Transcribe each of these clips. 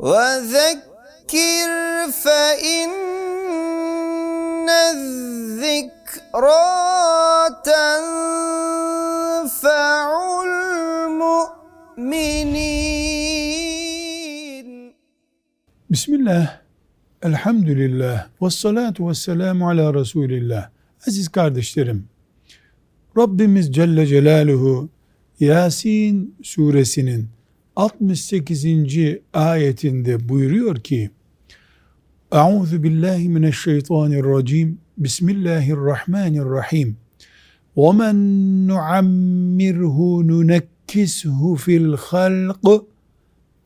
وذكر فإن الذكرى تنفع المؤمنين Bismillah, elhamdülillah, ve salatu ve selamu ala Resulillah. Aziz kardeşlerim, Rabbimiz Celle Celaluhu Yasin suresinin 68. ayetinde buyuruyor ki Euzu billahi mineşşeytanirracim. Bismillahirrahmanirrahim. Ve men nuammirhu nunekkishu fil halq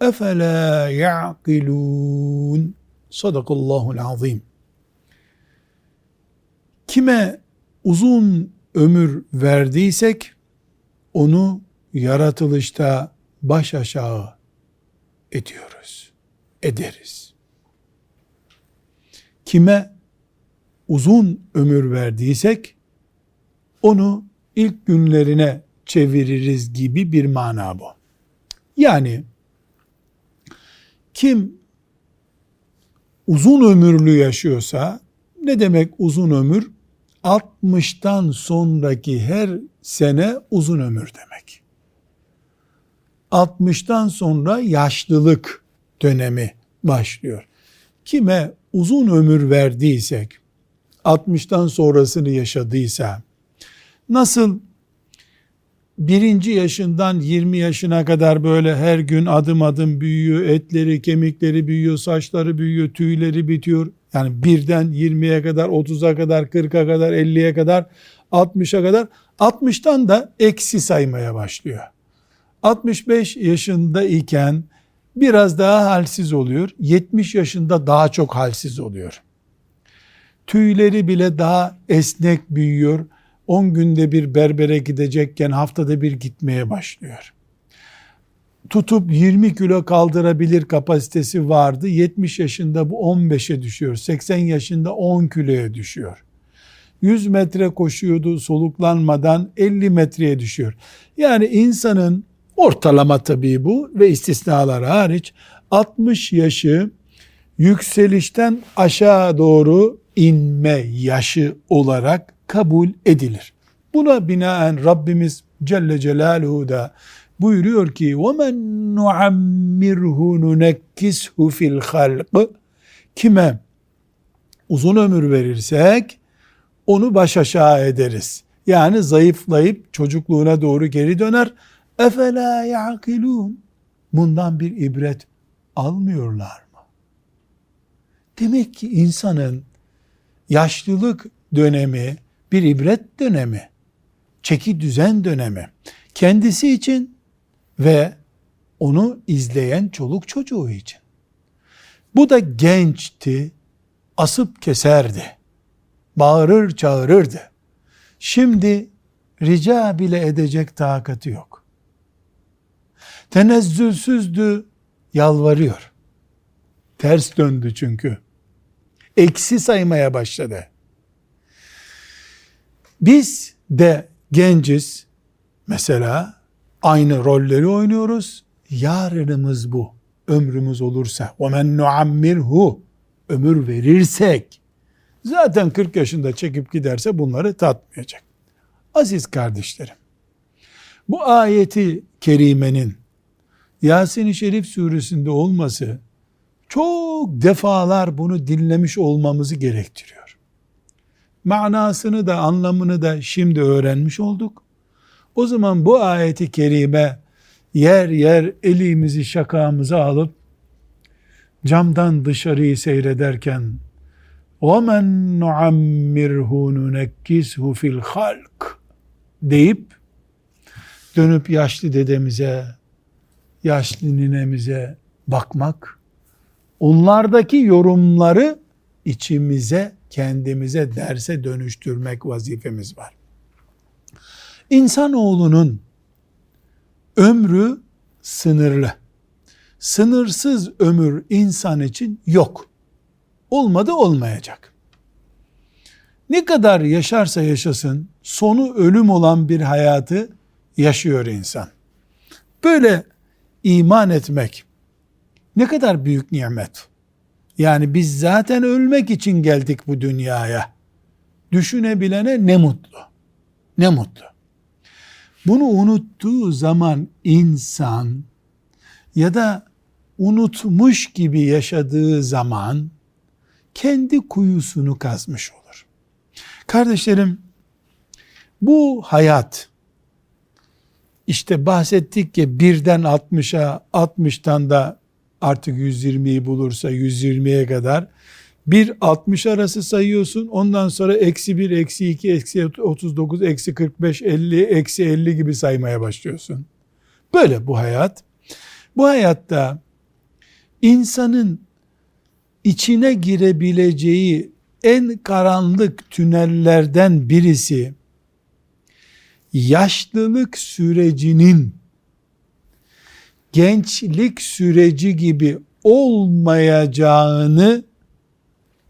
efela ya'kilun Sadakallahul azim. Kime uzun ömür verdiysek onu yaratılışta baş aşağı ediyoruz. Ederiz. Kime uzun ömür verdiysek onu ilk günlerine çeviririz gibi bir mana bu. Yani kim uzun ömürlü yaşıyorsa ne demek uzun ömür? 60'tan sonraki her sene uzun ömür demek. 60'tan sonra yaşlılık dönemi başlıyor. Kime uzun ömür verdiysek, 60'tan sonrasını yaşadıysa, nasıl birinci yaşından 20 yaşına kadar böyle her gün adım adım büyüyor, etleri, kemikleri büyüyor, saçları büyüyor, tüyleri bitiyor. Yani birden 20'ye kadar, 30'a kadar, 40'a kadar, 50'ye kadar, 60'a kadar, 60'tan da eksi saymaya başlıyor. 65 yaşında iken biraz daha halsiz oluyor. 70 yaşında daha çok halsiz oluyor. Tüyleri bile daha esnek büyüyor. 10 günde bir berbere gidecekken haftada bir gitmeye başlıyor. Tutup 20 kilo kaldırabilir kapasitesi vardı. 70 yaşında bu 15'e düşüyor. 80 yaşında 10 kiloya düşüyor. 100 metre koşuyordu soluklanmadan 50 metreye düşüyor. Yani insanın ortalama tabii bu ve istisnalar hariç 60 yaşı yükselişten aşağı doğru inme yaşı olarak kabul edilir. Buna binaen Rabbimiz Celle Celaluhu da buyuruyor ki وَمَنْ نُعَمِّرْهُ نُنَكِّسْهُ فِي الْخَلْقِ Kime uzun ömür verirsek onu baş aşağı ederiz. Yani zayıflayıp çocukluğuna doğru geri döner. Efela ya'kilun. Bundan bir ibret almıyorlar mı? Demek ki insanın yaşlılık dönemi bir ibret dönemi, çeki düzen dönemi. Kendisi için ve onu izleyen çoluk çocuğu için. Bu da gençti, asıp keserdi, bağırır çağırırdı. Şimdi rica bile edecek takati yok. Tenezzülsüzdü, yalvarıyor. Ters döndü çünkü. Eksi saymaya başladı. Biz de genciz. Mesela aynı rolleri oynuyoruz. Yarınımız bu. Ömrümüz olursa. وَمَنْ نُعَمِّرْهُ Ömür verirsek zaten 40 yaşında çekip giderse bunları tatmayacak. Aziz kardeşlerim, bu ayeti kerimenin Yasin-i Şerif suresinde olması çok defalar bunu dinlemiş olmamızı gerektiriyor. Manasını da anlamını da şimdi öğrenmiş olduk. O zaman bu ayeti kerime yer yer elimizi şakamıza alıp camdan dışarıyı seyrederken وَمَنْ نُعَمِّرْهُ نُنَكِّسْهُ fil halk deyip dönüp yaşlı dedemize, yaşlı ninemize bakmak, onlardaki yorumları içimize, kendimize derse dönüştürmek vazifemiz var. İnsanoğlunun ömrü sınırlı. Sınırsız ömür insan için yok. Olmadı olmayacak. Ne kadar yaşarsa yaşasın sonu ölüm olan bir hayatı yaşıyor insan. Böyle iman etmek, Ne kadar büyük nimet. Yani biz zaten ölmek için geldik bu dünyaya. Düşünebilene ne mutlu. Ne mutlu. Bunu unuttuğu zaman insan ya da unutmuş gibi yaşadığı zaman kendi kuyusunu kazmış olur. Kardeşlerim bu hayat işte bahsettik ki birden 60'a 60'tan da artık 120'yi bulursa 120'ye kadar bir 60 arası sayıyorsun ondan sonra eksi 1 eksi 2 eksi 39 eksi 45 50 eksi 50 gibi saymaya başlıyorsun. Böyle bu hayat. Bu hayatta insanın içine girebileceği en karanlık tünellerden birisi yaşlılık sürecinin gençlik süreci gibi olmayacağını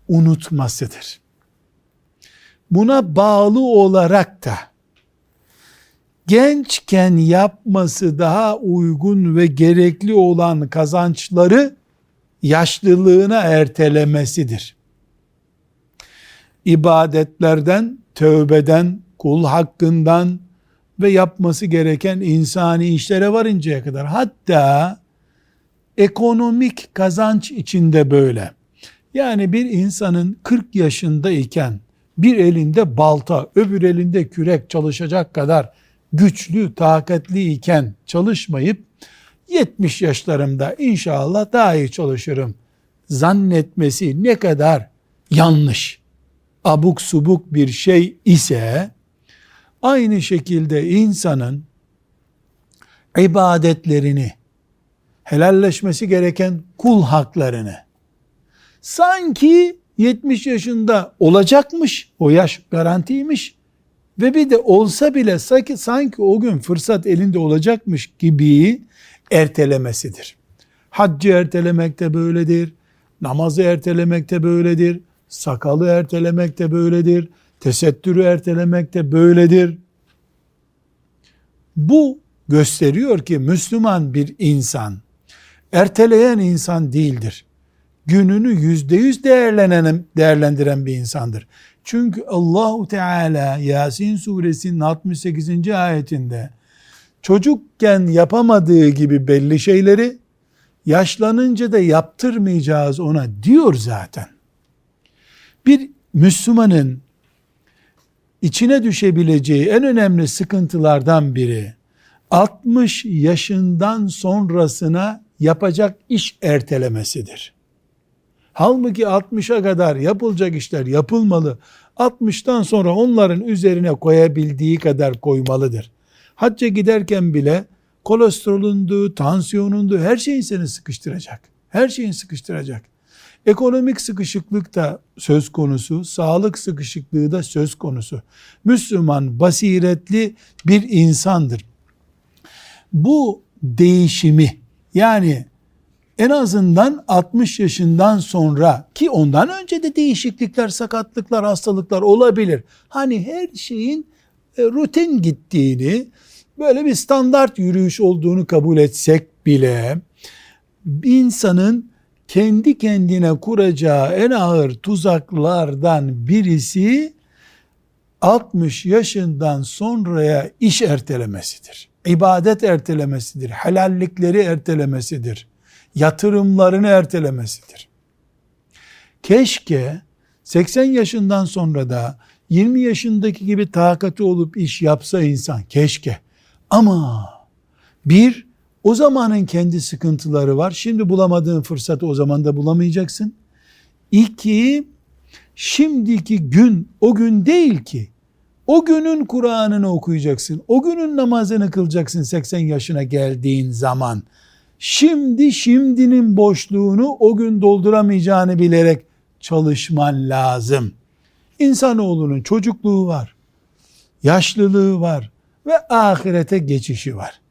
unutmasıdır. Buna bağlı olarak da gençken yapması daha uygun ve gerekli olan kazançları yaşlılığına ertelemesidir. İbadetlerden, tövbeden, kul hakkından ve yapması gereken insani işlere varıncaya kadar hatta ekonomik kazanç içinde böyle. Yani bir insanın 40 yaşındayken bir elinde balta, öbür elinde kürek çalışacak kadar güçlü, takatli iken çalışmayıp 70 yaşlarımda inşallah daha iyi çalışırım zannetmesi ne kadar yanlış, abuk subuk bir şey ise aynı şekilde insanın ibadetlerini, helalleşmesi gereken kul haklarını sanki 70 yaşında olacakmış, o yaş garantiymiş ve bir de olsa bile sanki, sanki o gün fırsat elinde olacakmış gibi ertelemesidir. Haccı ertelemek de böyledir, namazı ertelemek de böyledir, sakalı ertelemek de böyledir, tesettürü ertelemek de böyledir. Bu gösteriyor ki Müslüman bir insan erteleyen insan değildir. Gününü yüzde yüz değerlendiren bir insandır. Çünkü Allahu Teala Yasin suresinin 68. ayetinde çocukken yapamadığı gibi belli şeyleri yaşlanınca da yaptırmayacağız ona diyor zaten. Bir Müslümanın içine düşebileceği en önemli sıkıntılardan biri 60 yaşından sonrasına yapacak iş ertelemesidir. Halbuki 60'a kadar yapılacak işler yapılmalı. 60'tan sonra onların üzerine koyabildiği kadar koymalıdır. Hacca giderken bile kolesterolündü, tansiyonundu, her şeyin seni sıkıştıracak. Her şeyin sıkıştıracak. Ekonomik sıkışıklık da söz konusu, sağlık sıkışıklığı da söz konusu. Müslüman basiretli bir insandır. Bu değişimi yani en azından 60 yaşından sonra ki ondan önce de değişiklikler, sakatlıklar, hastalıklar olabilir. Hani her şeyin e, rutin gittiğini, böyle bir standart yürüyüş olduğunu kabul etsek bile insanın kendi kendine kuracağı en ağır tuzaklardan birisi 60 yaşından sonraya iş ertelemesidir. İbadet ertelemesidir. Helallikleri ertelemesidir. Yatırımlarını ertelemesidir. Keşke 80 yaşından sonra da 20 yaşındaki gibi takati olup iş yapsa insan. Keşke. Ama bir, o zamanın kendi sıkıntıları var. Şimdi bulamadığın fırsatı o zaman da bulamayacaksın. İki, şimdiki gün o gün değil ki. O günün Kur'an'ını okuyacaksın. O günün namazını kılacaksın 80 yaşına geldiğin zaman. Şimdi şimdinin boşluğunu o gün dolduramayacağını bilerek çalışman lazım. İnsanoğlunun çocukluğu var. Yaşlılığı var ve ahirete geçişi var.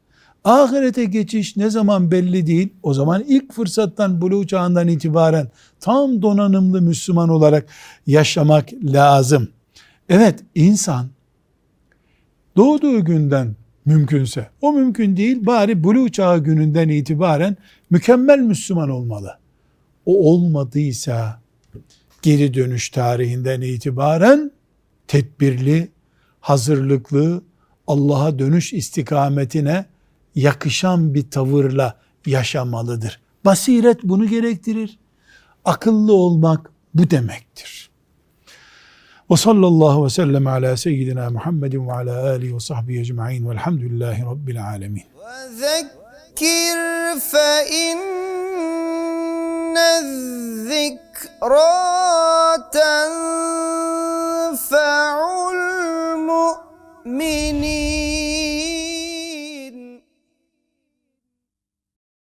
Ahirete geçiş ne zaman belli değil. O zaman ilk fırsattan buluğ çağından itibaren tam donanımlı Müslüman olarak yaşamak lazım. Evet insan doğduğu günden mümkünse o mümkün değil bari buluğ çağı gününden itibaren mükemmel Müslüman olmalı. O olmadıysa geri dönüş tarihinden itibaren tedbirli, hazırlıklı, Allah'a dönüş istikametine yakışan bir tavırla yaşamalıdır. Basiret bunu gerektirir. Akıllı olmak bu demektir. Ve sallallahu ve sellem ala seyyidina Muhammedin ve ala alihi ve sahbihi ecma'in velhamdülillahi rabbil alemin. Zekir fe inne zikraten fe'ul mu'minin.